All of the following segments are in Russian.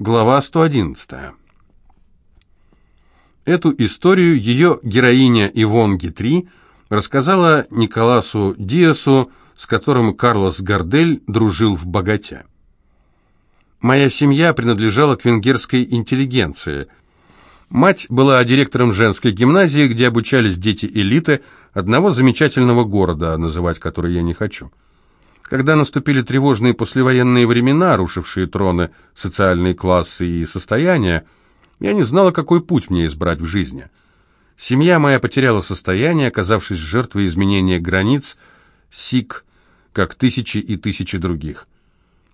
Глава 111. Эту историю ее героиня Ивон Гитри рассказала Николасу Диасу, с которым Карлос Гардель дружил в богате. Моя семья принадлежала к венгерской интеллигенции. Мать была директором женской гимназии, где обучались дети элиты одного замечательного города, называть который я не хочу. Когда наступили тревожные послевоенные времена, рушившие троны, социальные классы и состояния, я не знала, какой путь мне избрать в жизни. Семья моя потеряла состояние, оказавшись жертвой изменения границ, СИК, как тысячи и тысячи других.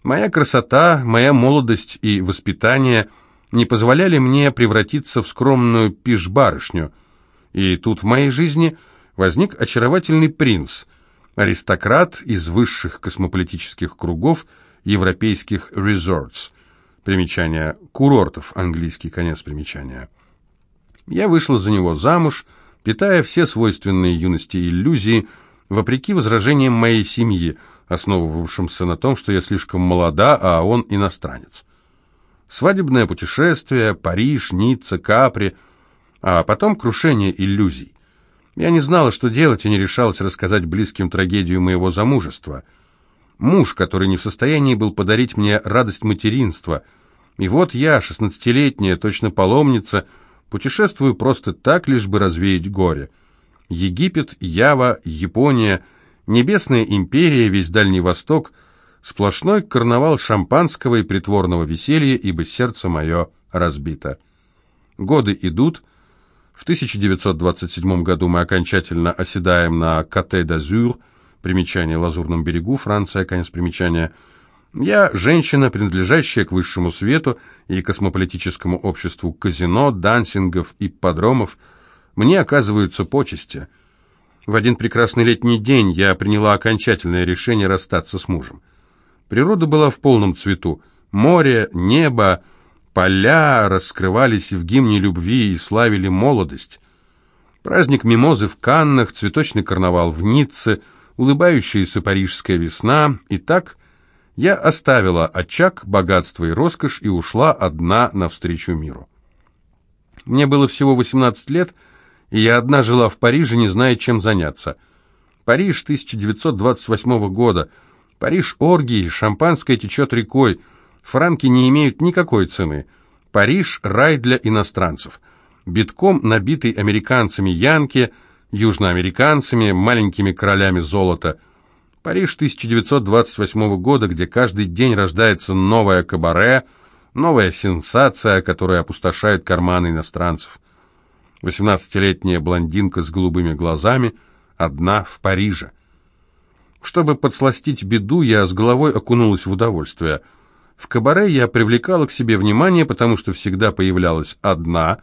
Моя красота, моя молодость и воспитание не позволяли мне превратиться в скромную пиш-барышню, и тут в моей жизни возник очаровательный принц – аристократ из высших космополитических кругов европейских resorts. Примечание курортов, английский конец примечания. Я вышла за него замуж, питая все свойственные юности иллюзии, вопреки возражениям моей семьи, основывавшимся на том, что я слишком молода, а он иностранец. Свадебное путешествие, Париж, Ницца, Капри, а потом крушение иллюзий. Я не знала, что делать, и не решалась рассказать близким трагедию моего замужества. Муж, который не в состоянии был подарить мне радость материнства. И вот я, шестнадцатилетняя, точно паломница, путешествую просто так, лишь бы развеять горе. Египет, Ява, Япония, Небесная империя, весь Дальний Восток — сплошной карнавал шампанского и притворного веселья, ибо сердце мое разбито. Годы идут — в 1927 году мы окончательно оседаем на Кате-д'Азур, примечание Лазурном берегу, Франция, конец примечания. Я женщина, принадлежащая к высшему свету и космополитическому обществу казино, дансингов и подромов. Мне оказываются почести. В один прекрасный летний день я приняла окончательное решение расстаться с мужем. Природа была в полном цвету. Море, небо, Поля раскрывались в гимне любви и славили молодость. Праздник мимозы в Каннах, цветочный карнавал в Ницце, улыбающаяся парижская весна. И так я оставила очаг, богатство и роскошь и ушла одна навстречу миру. Мне было всего 18 лет, и я одна жила в Париже, не зная, чем заняться. Париж 1928 года. Париж оргии, шампанское течет рекой, Франки не имеют никакой цены. Париж – рай для иностранцев. Битком набитый американцами Янки, южноамериканцами, маленькими королями золота. Париж 1928 года, где каждый день рождается новое кабаре, новая сенсация, которая опустошает карманы иностранцев. 18-летняя блондинка с голубыми глазами, одна в Париже. Чтобы подсластить беду, я с головой окунулась в удовольствие – в кабаре я привлекала к себе внимание, потому что всегда появлялась одна,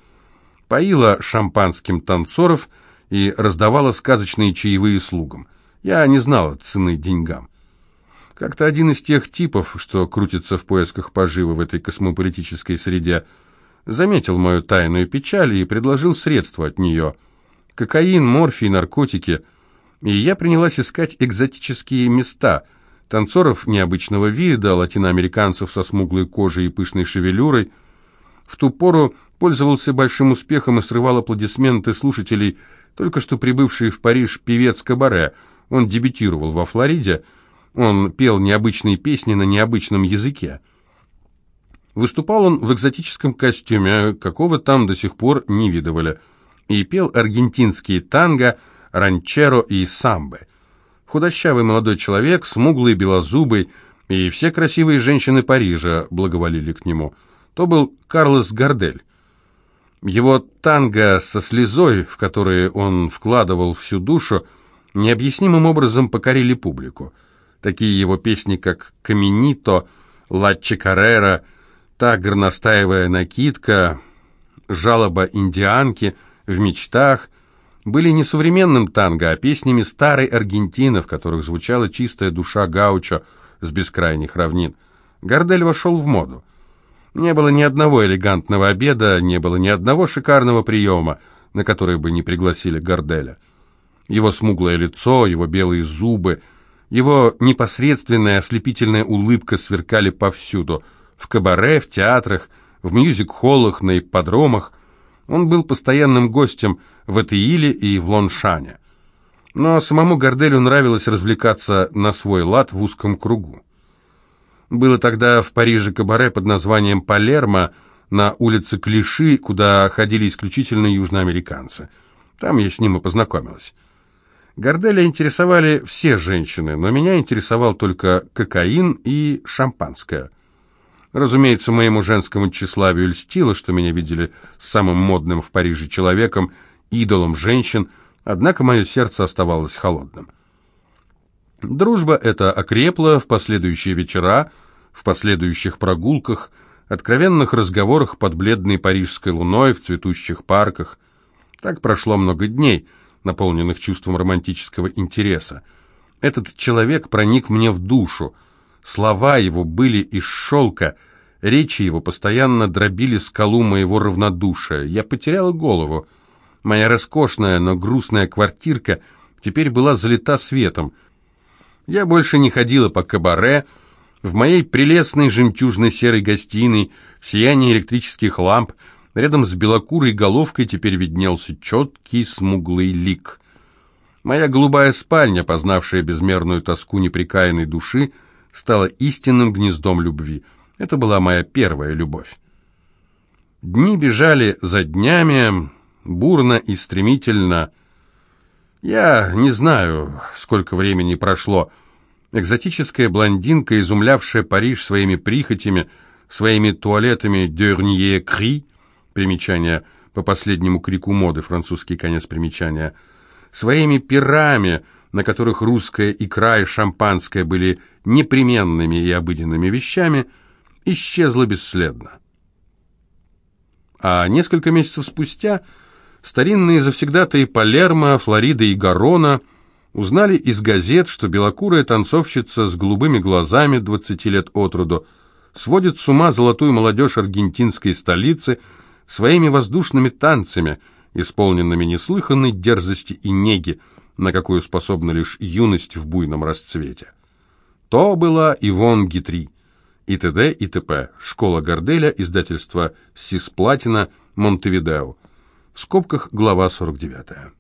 поила шампанским танцоров и раздавала сказочные чаевые слугам. Я не знала цены деньгам. Как-то один из тех типов, что крутится в поисках поживы в этой космополитической среде, заметил мою тайную печаль и предложил средства от нее. Кокаин, морфий, наркотики. И я принялась искать экзотические места – танцоров необычного вида, латиноамериканцев со смуглой кожей и пышной шевелюрой. В ту пору пользовался большим успехом и срывал аплодисменты слушателей только что прибывший в Париж певец Кабаре. Он дебютировал во Флориде, он пел необычные песни на необычном языке. Выступал он в экзотическом костюме, какого там до сих пор не видывали, и пел аргентинские танго, ранчеро и самбы – Худощавый молодой человек, смуглый, белозубый, и все красивые женщины Парижа благоволили к нему. То был Карлос Гардель. Его танго со слезой, в которые он вкладывал всю душу, необъяснимым образом покорили публику. Такие его песни, как «Каменито», «Ла Чекарера», «Та горностаевая накидка», «Жалоба индианки», «В мечтах», были не современным танго, а песнями старой Аргентины, в которых звучала чистая душа гаучо с бескрайних равнин. Гордель вошел в моду. Не было ни одного элегантного обеда, не было ни одного шикарного приема, на который бы не пригласили Горделя. Его смуглое лицо, его белые зубы, его непосредственная ослепительная улыбка сверкали повсюду, в кабаре, в театрах, в мюзик-холлах, на ипподромах. Он был постоянным гостем в Этеиле и в Лоншане. Но самому Горделю нравилось развлекаться на свой лад в узком кругу. Было тогда в Париже кабаре под названием «Палермо» на улице Клиши, куда ходили исключительно южноамериканцы. Там я с ним и познакомилась. Горделя интересовали все женщины, но меня интересовал только кокаин и шампанское. Разумеется, моему женскому тщеславию льстило, что меня видели самым модным в Париже человеком, идолом женщин, однако мое сердце оставалось холодным. Дружба эта окрепла в последующие вечера, в последующих прогулках, откровенных разговорах под бледной парижской луной в цветущих парках. Так прошло много дней, наполненных чувством романтического интереса. Этот человек проник мне в душу. Слова его были из шелка, речи его постоянно дробили скалу моего равнодушия. Я потеряла голову. Моя роскошная, но грустная квартирка теперь была залита светом. Я больше не ходила по кабаре, в моей прелестной жемчужно-серой гостиной, в сиянии электрических ламп, рядом с белокурой головкой теперь виднелся четкий смуглый лик. Моя голубая спальня, познавшая безмерную тоску неприкаянной души, стала истинным гнездом любви. Это была моя первая любовь. Дни бежали за днями, бурно и стремительно. Я не знаю, сколько времени прошло, — Экзотическая блондинка, изумлявшая Париж своими прихотями, своими туалетами «Дернье Кри», примечание по последнему крику моды, французский конец примечания, своими пирами, на которых русская икра и шампанское были непременными и обыденными вещами, исчезла бесследно. А несколько месяцев спустя старинные завсегдатаи Палермо, Флорида и Гарона – узнали из газет, что белокурая танцовщица с голубыми глазами 20 лет от роду сводит с ума золотую молодежь аргентинской столицы своими воздушными танцами, исполненными неслыханной дерзости и неги, на какую способна лишь юность в буйном расцвете. То была Ивон Гитри, и т.д. и т.п. Школа Горделя, издательство Сисплатина, Монтевидео. В скобках глава 49.